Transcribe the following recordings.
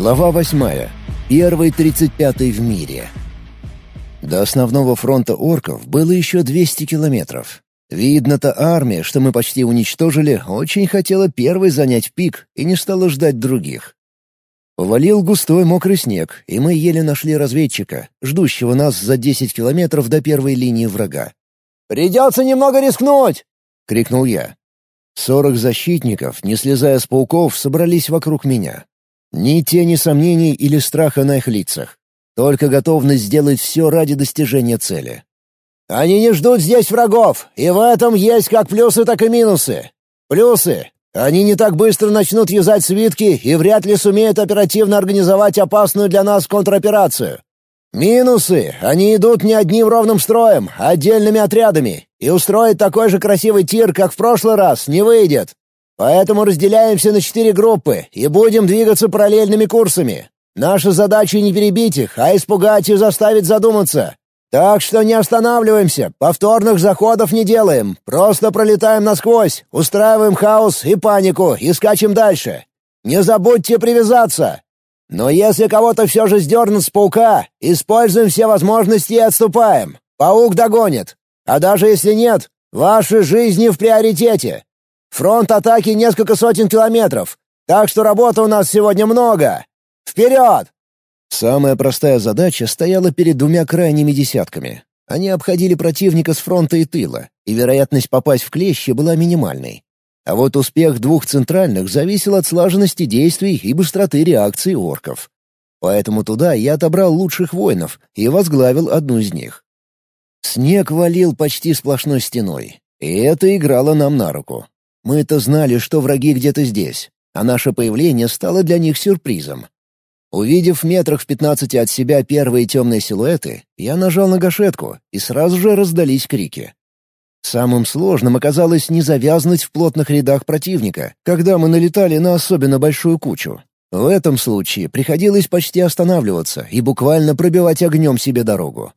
Глава восьмая. Первый тридцать пятый в мире. До основного фронта орков было еще 200 километров. Видно, та армия, что мы почти уничтожили, очень хотела первой занять пик и не стала ждать других. Повалил густой мокрый снег, и мы еле нашли разведчика, ждущего нас за 10 километров до первой линии врага. «Придется немного рискнуть!» — крикнул я. Сорок защитников, не слезая с пауков, собрались вокруг меня. Ни тени сомнений или страха на их лицах. Только готовность сделать все ради достижения цели. «Они не ждут здесь врагов, и в этом есть как плюсы, так и минусы. Плюсы они не так быстро начнут вязать свитки и вряд ли сумеют оперативно организовать опасную для нас контроперацию. Минусы. Они идут не одним ровным строем, а отдельными отрядами, и устроить такой же красивый тир, как в прошлый раз, не выйдет. Поэтому разделяемся на четыре группы и будем двигаться параллельными курсами. Наша задача не перебить их, а испугать и заставить задуматься. Так что не останавливаемся, повторных заходов не делаем, просто пролетаем насквозь, устраиваем хаос и панику и скачем дальше. Не забудьте привязаться. Но если кого-то все же сдернут с паука, используем все возможности и отступаем. Паук догонит. А даже если нет, ваши жизни в приоритете. Фронт атаки несколько сотен километров, так что работы у нас сегодня много. Вперед! Самая простая задача стояла перед двумя крайними десятками. Они обходили противника с фронта и тыла, и вероятность попасть в клещи была минимальной. А вот успех двух центральных зависел от слаженности действий и быстроты реакции орков. Поэтому туда я отобрал лучших воинов и возглавил одну из них. Снег валил почти сплошной стеной, и это играло нам на руку. Мы-то знали, что враги где-то здесь, а наше появление стало для них сюрпризом. Увидев в метрах в пятнадцати от себя первые темные силуэты, я нажал на гашетку, и сразу же раздались крики. Самым сложным оказалось не завязнуть в плотных рядах противника, когда мы налетали на особенно большую кучу. В этом случае приходилось почти останавливаться и буквально пробивать огнем себе дорогу.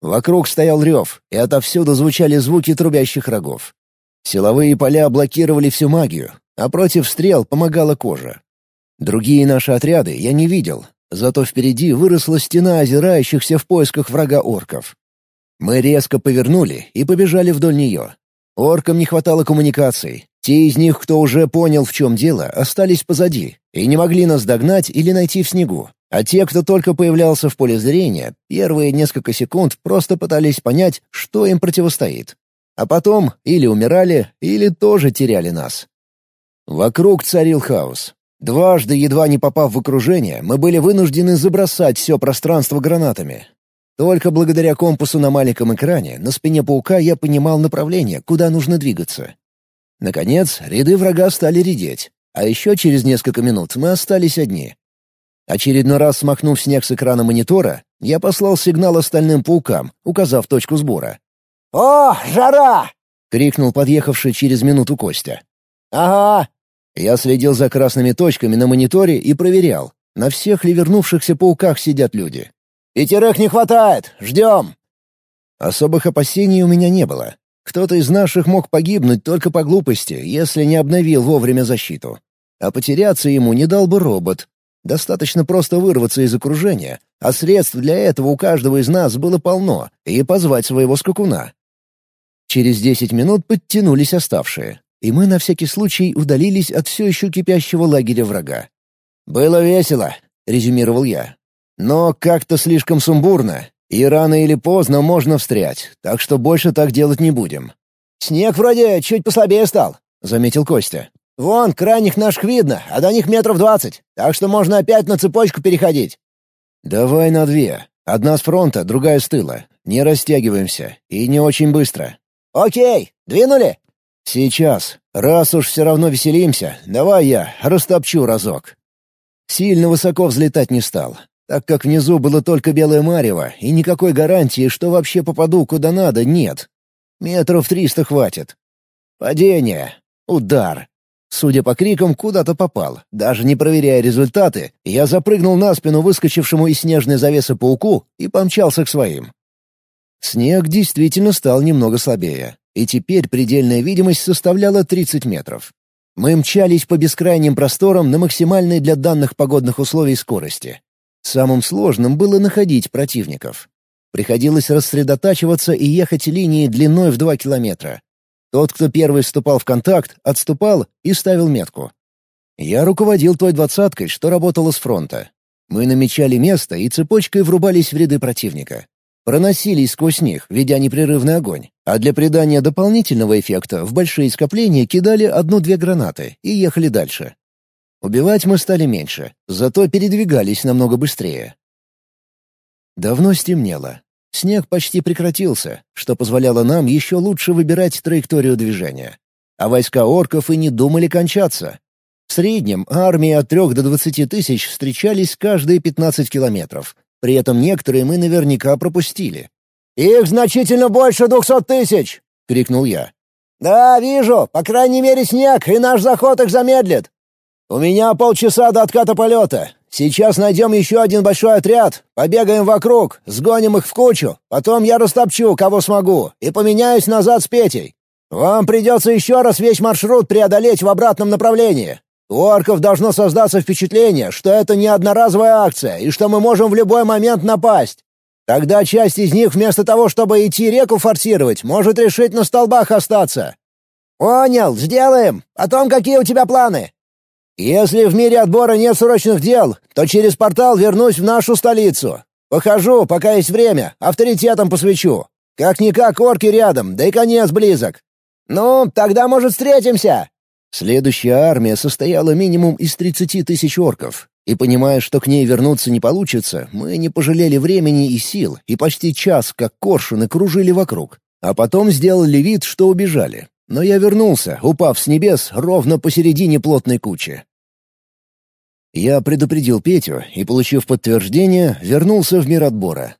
Вокруг стоял рев, и отовсюду звучали звуки трубящих рогов. Силовые поля блокировали всю магию, а против стрел помогала кожа. Другие наши отряды я не видел, зато впереди выросла стена озирающихся в поисках врага орков. Мы резко повернули и побежали вдоль нее. Оркам не хватало коммуникаций. Те из них, кто уже понял, в чем дело, остались позади и не могли нас догнать или найти в снегу. А те, кто только появлялся в поле зрения, первые несколько секунд просто пытались понять, что им противостоит. А потом или умирали, или тоже теряли нас. Вокруг царил хаос. Дважды, едва не попав в окружение, мы были вынуждены забросать все пространство гранатами. Только благодаря компасу на маленьком экране на спине паука я понимал направление, куда нужно двигаться. Наконец, ряды врага стали редеть, а еще через несколько минут мы остались одни. Очередной раз смахнув снег с экрана монитора, я послал сигнал остальным паукам, указав точку сбора. «О, жара!» — крикнул подъехавший через минуту Костя. «Ага, я следил за красными точками на мониторе и проверял, на всех ли вернувшихся пауках сидят люди. «Пятерых не хватает! Ждем!» Особых опасений у меня не было. Кто-то из наших мог погибнуть только по глупости, если не обновил вовремя защиту. А потеряться ему не дал бы робот. Достаточно просто вырваться из окружения, а средств для этого у каждого из нас было полно, и позвать своего скакуна. Через десять минут подтянулись оставшие и мы на всякий случай удалились от все еще кипящего лагеря врага. «Было весело», — резюмировал я. «Но как-то слишком сумбурно, и рано или поздно можно встрять, так что больше так делать не будем». «Снег вроде чуть послабее стал», — заметил Костя. «Вон, крайних наших видно, а до них метров двадцать, так что можно опять на цепочку переходить». «Давай на две. Одна с фронта, другая с тыла. Не растягиваемся. И не очень быстро». «Окей, двинули?» «Сейчас. Раз уж все равно веселимся, давай я растопчу разок». Сильно высоко взлетать не стал, так как внизу было только белое марево, и никакой гарантии, что вообще попаду куда надо, нет. Метров триста хватит. Падение. Удар. Судя по крикам, куда-то попал. Даже не проверяя результаты, я запрыгнул на спину выскочившему из снежной завесы пауку и помчался к своим. Снег действительно стал немного слабее и теперь предельная видимость составляла 30 метров. Мы мчались по бескрайним просторам на максимальной для данных погодных условий скорости. Самым сложным было находить противников. Приходилось рассредотачиваться и ехать линией длиной в два километра. Тот, кто первый вступал в контакт, отступал и ставил метку. Я руководил той двадцаткой, что работала с фронта. Мы намечали место и цепочкой врубались в ряды противника. Проносились сквозь них, ведя непрерывный огонь. А для придания дополнительного эффекта в большие скопления кидали одну-две гранаты и ехали дальше. Убивать мы стали меньше, зато передвигались намного быстрее. Давно стемнело. Снег почти прекратился, что позволяло нам еще лучше выбирать траекторию движения. А войска орков и не думали кончаться. В среднем армии от трех до двадцати тысяч встречались каждые пятнадцать километров. При этом некоторые мы наверняка пропустили. «Их значительно больше двухсот тысяч!» — крикнул я. «Да, вижу. По крайней мере, снег, и наш заход их замедлит. У меня полчаса до отката полета. Сейчас найдем еще один большой отряд, побегаем вокруг, сгоним их в кучу, потом я растопчу, кого смогу, и поменяюсь назад с Петей. Вам придется еще раз весь маршрут преодолеть в обратном направлении. У орков должно создаться впечатление, что это не одноразовая акция и что мы можем в любой момент напасть. Тогда часть из них вместо того, чтобы идти реку форсировать, может решить на столбах остаться. Понял, сделаем. Потом какие у тебя планы? Если в мире отбора нет срочных дел, то через портал вернусь в нашу столицу. Похожу, пока есть время, авторитетом посвящу. Как-никак орки рядом, да и конец близок. Ну, тогда, может, встретимся?» Следующая армия состояла минимум из 30 тысяч орков, и понимая, что к ней вернуться не получится, мы не пожалели времени и сил, и почти час, как коршуны, кружили вокруг, а потом сделали вид, что убежали. Но я вернулся, упав с небес ровно посередине плотной кучи. Я предупредил Петю и, получив подтверждение, вернулся в мир отбора.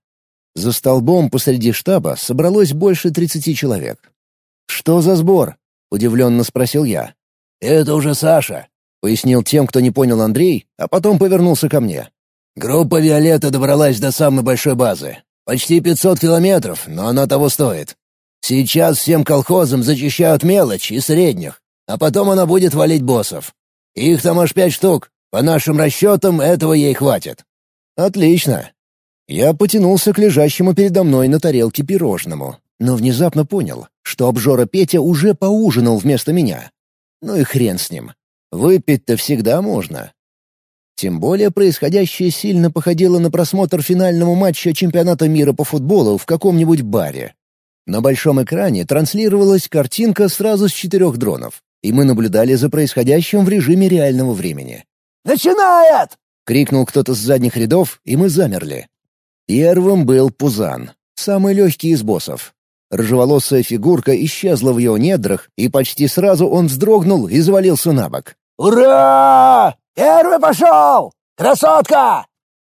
За столбом посреди штаба собралось больше тридцати человек. «Что за сбор?» — удивленно спросил я. «Это уже Саша», — пояснил тем, кто не понял Андрей, а потом повернулся ко мне. «Группа «Виолетта» добралась до самой большой базы. Почти пятьсот километров, но она того стоит. Сейчас всем колхозам зачищают мелочь и средних, а потом она будет валить боссов. Их там аж пять штук. По нашим расчетам, этого ей хватит». «Отлично». Я потянулся к лежащему передо мной на тарелке пирожному, но внезапно понял, что обжора Петя уже поужинал вместо меня. Ну и хрен с ним. Выпить-то всегда можно. Тем более происходящее сильно походило на просмотр финального матча чемпионата мира по футболу в каком-нибудь баре. На большом экране транслировалась картинка сразу с четырех дронов, и мы наблюдали за происходящим в режиме реального времени. «Начинает!» — крикнул кто-то с задних рядов, и мы замерли. Первым был Пузан, самый легкий из боссов. Рыжеволосая фигурка исчезла в его недрах, и почти сразу он вздрогнул и завалился на бок. «Ура! Первый пошел! Красотка!»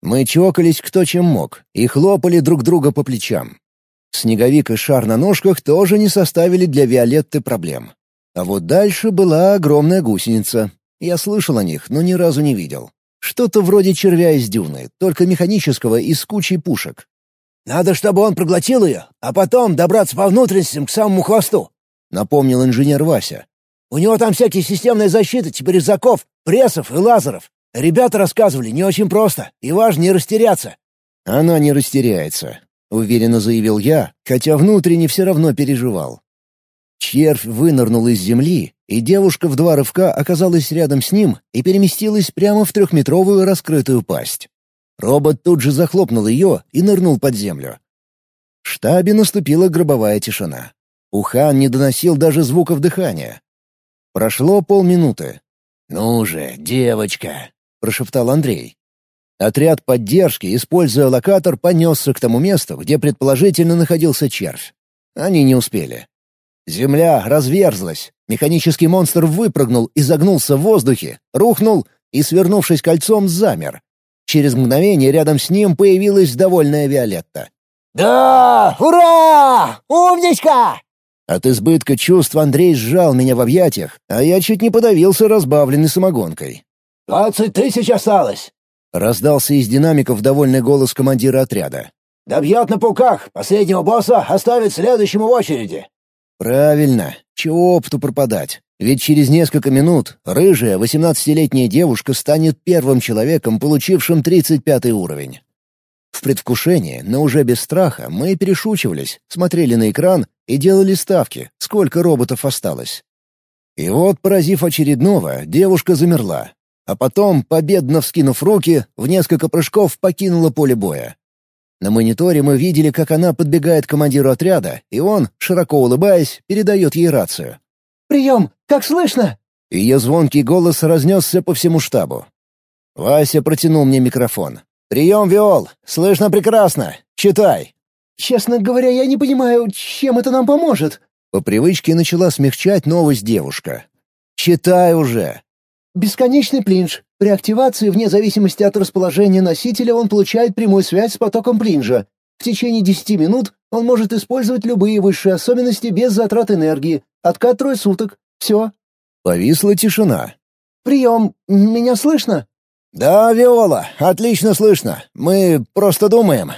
Мы чокались кто чем мог и хлопали друг друга по плечам. Снеговик и шар на ножках тоже не составили для Виолетты проблем. А вот дальше была огромная гусеница. Я слышал о них, но ни разу не видел. Что-то вроде червя из дюны, только механического и с кучей пушек. «Надо, чтобы он проглотил ее, а потом добраться по внутренностям к самому хвосту», — напомнил инженер Вася. «У него там всякие системные защиты, типа резаков, прессов и лазеров. Ребята рассказывали, не очень просто, и важно не растеряться». «Она не растеряется. — уверенно заявил я, хотя внутренне все равно переживал. Червь вынырнул из земли, и девушка в два рывка оказалась рядом с ним и переместилась прямо в трехметровую раскрытую пасть. Робот тут же захлопнул ее и нырнул под землю. В штабе наступила гробовая тишина. Ухан не доносил даже звуков дыхания. Прошло полминуты. «Ну же, девочка!» — прошептал Андрей. Отряд поддержки, используя локатор, понесся к тому месту, где предположительно находился червь. Они не успели. Земля разверзлась. Механический монстр выпрыгнул и загнулся в воздухе, рухнул и, свернувшись кольцом, замер. Через мгновение рядом с ним появилась довольная Виолетта. «Да! Ура! Умничка!» От избытка чувств Андрей сжал меня в объятиях, а я чуть не подавился разбавленной самогонкой. «Двадцать тысяч осталось. Раздался из динамиков довольный голос командира отряда. «Добьет на пауках! Последнего босса оставит следующему в очереди!» «Правильно. Чего опыту пропадать? Ведь через несколько минут рыжая 18-летняя девушка станет первым человеком, получившим 35 уровень. В предвкушении, но уже без страха, мы перешучивались, смотрели на экран и делали ставки, сколько роботов осталось. И вот, поразив очередного, девушка замерла, а потом, победно вскинув руки, в несколько прыжков покинула поле боя. На мониторе мы видели, как она подбегает к командиру отряда, и он, широко улыбаясь, передает ей рацию. «Прием! Как слышно?» Ее звонкий голос разнесся по всему штабу. Вася протянул мне микрофон. «Прием, Виол! Слышно прекрасно! Читай!» «Честно говоря, я не понимаю, чем это нам поможет?» По привычке начала смягчать новость девушка. «Читай уже!» «Бесконечный плинж. При активации, вне зависимости от расположения носителя, он получает прямую связь с потоком плинжа. В течение 10 минут он может использовать любые высшие особенности без затрат энергии. Откат трое суток. Все». Повисла тишина. «Прием. Меня слышно?» «Да, Виола, отлично слышно. Мы просто думаем.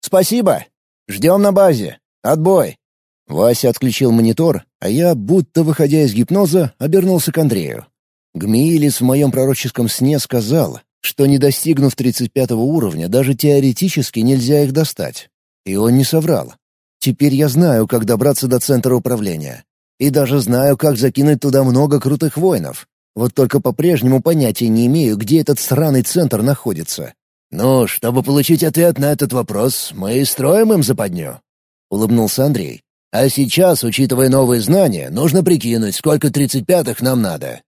Спасибо. Ждем на базе. Отбой». Вася отключил монитор, а я, будто выходя из гипноза, обернулся к Андрею. Гмиилис в моем пророческом сне сказал, что, не достигнув 35 уровня, даже теоретически нельзя их достать. И он не соврал. Теперь я знаю, как добраться до центра управления. И даже знаю, как закинуть туда много крутых воинов. Вот только по-прежнему понятия не имею, где этот сраный центр находится. «Ну, чтобы получить ответ на этот вопрос, мы и строим им западню», — улыбнулся Андрей. «А сейчас, учитывая новые знания, нужно прикинуть, сколько тридцать пятых нам надо».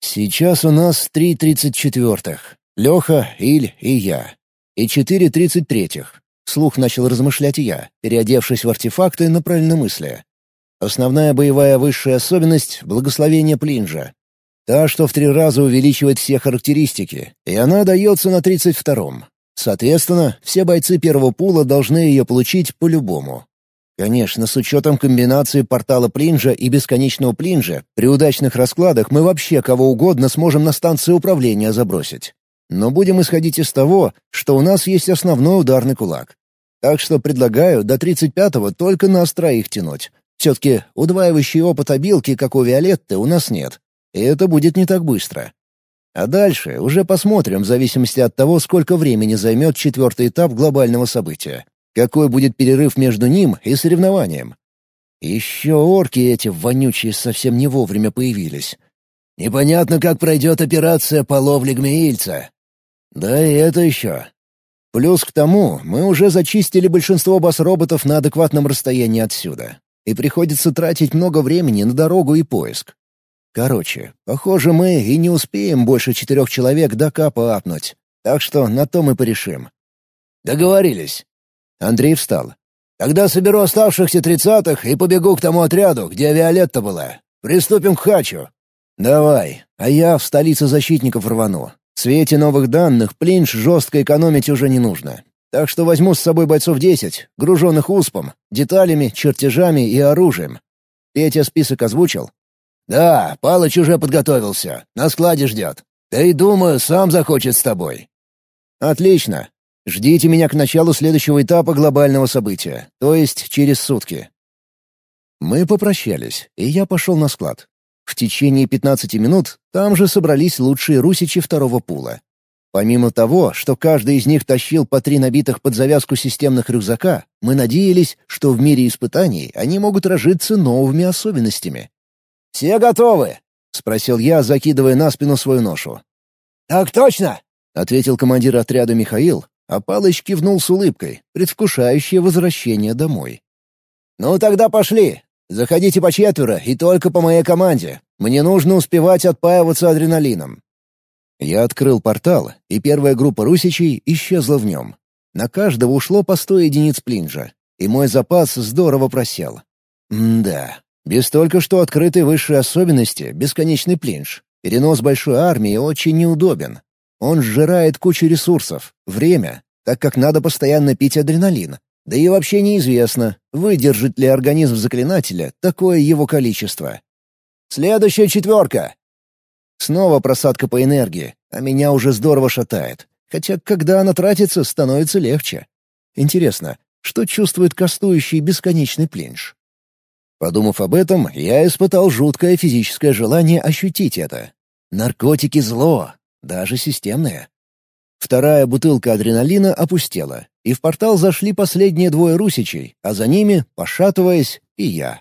«Сейчас у нас три тридцать четвертых. Леха, Иль и я. И четыре тридцать третьих». Слух начал размышлять я, переодевшись в артефакты на правильномыслие. Основная боевая высшая особенность — благословение Плинжа. Та, что в три раза увеличивает все характеристики, и она дается на 32-м. Соответственно, все бойцы первого пула должны ее получить по-любому. Конечно, с учетом комбинации портала Плинжа и бесконечного Плинжа, при удачных раскладах мы вообще кого угодно сможем на станции управления забросить. Но будем исходить из того, что у нас есть основной ударный кулак. Так что предлагаю до 35-го только нас троих тянуть. Все-таки удваивающий опыт обилки, как у Виолетты, у нас нет. И это будет не так быстро. А дальше уже посмотрим в зависимости от того, сколько времени займет четвертый этап глобального события. Какой будет перерыв между ним и соревнованием. Еще орки эти вонючие совсем не вовремя появились. Непонятно, как пройдет операция по ловле гмеильца. Да и это еще. Плюс к тому, мы уже зачистили большинство бас-роботов на адекватном расстоянии отсюда. И приходится тратить много времени на дорогу и поиск. Короче, похоже, мы и не успеем больше четырех человек до капа апнуть. Так что на то мы порешим. Договорились. Андрей встал. Тогда соберу оставшихся тридцатых и побегу к тому отряду, где Виолетта была. Приступим к хачу. Давай, а я в столицу защитников рвану. В свете новых данных плинш жестко экономить уже не нужно. Так что возьму с собой бойцов десять, груженных успом, деталями, чертежами и оружием. Петя список озвучил? «Да, Палыч уже подготовился. На складе ждет. Да и, думаю, сам захочет с тобой». «Отлично. Ждите меня к началу следующего этапа глобального события, то есть через сутки». Мы попрощались, и я пошел на склад. В течение 15 минут там же собрались лучшие русичи второго пула. Помимо того, что каждый из них тащил по три набитых под завязку системных рюкзака, мы надеялись, что в мире испытаний они могут разжиться новыми особенностями. «Все готовы?» — спросил я, закидывая на спину свою ношу. «Так точно!» — ответил командир отряда Михаил, а Палыч кивнул с улыбкой, предвкушающее возвращение домой. «Ну тогда пошли. Заходите по четверо и только по моей команде. Мне нужно успевать отпаиваться адреналином». Я открыл портал, и первая группа русичей исчезла в нем. На каждого ушло по сто единиц плинжа, и мой запас здорово просел. М да, без только что открытой высшей особенности — бесконечный плинж. Перенос большой армии очень неудобен. Он сжирает кучу ресурсов, время, так как надо постоянно пить адреналин. Да и вообще неизвестно, выдержит ли организм заклинателя такое его количество. «Следующая четверка!» Снова просадка по энергии, а меня уже здорово шатает. Хотя, когда она тратится, становится легче. Интересно, что чувствует кастующий бесконечный плинж? Подумав об этом, я испытал жуткое физическое желание ощутить это. Наркотики — зло, даже системное. Вторая бутылка адреналина опустела, и в портал зашли последние двое русичей, а за ними, пошатываясь, и я.